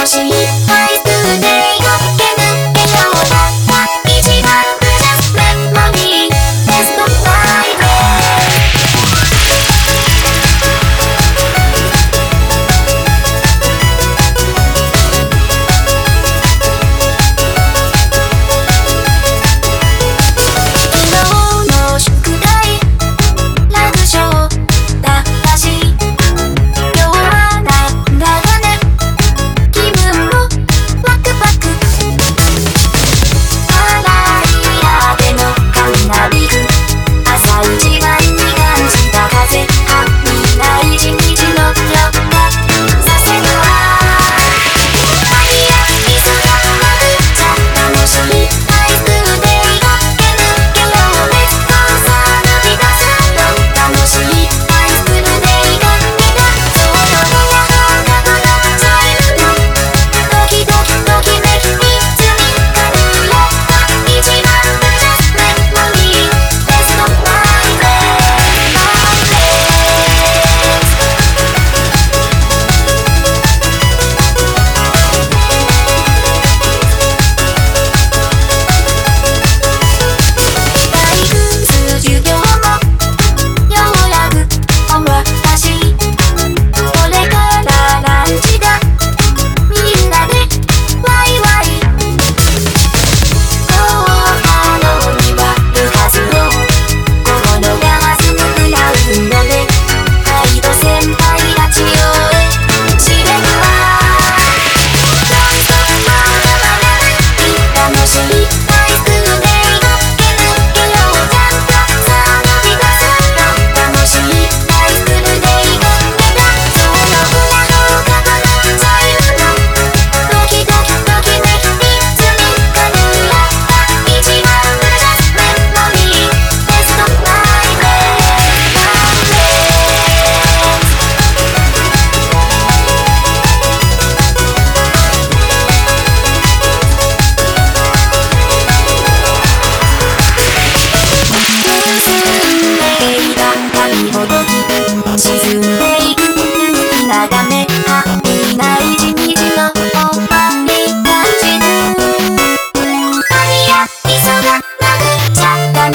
楽しい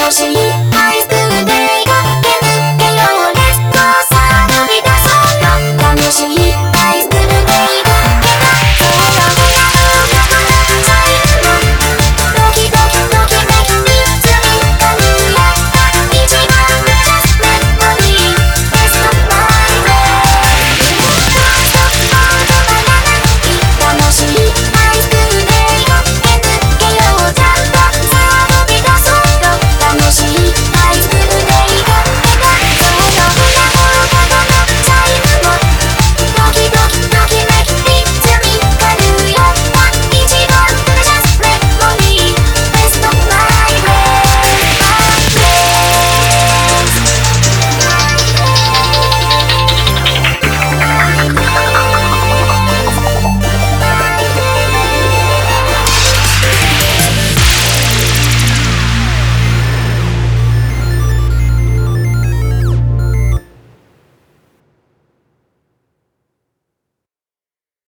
emotion.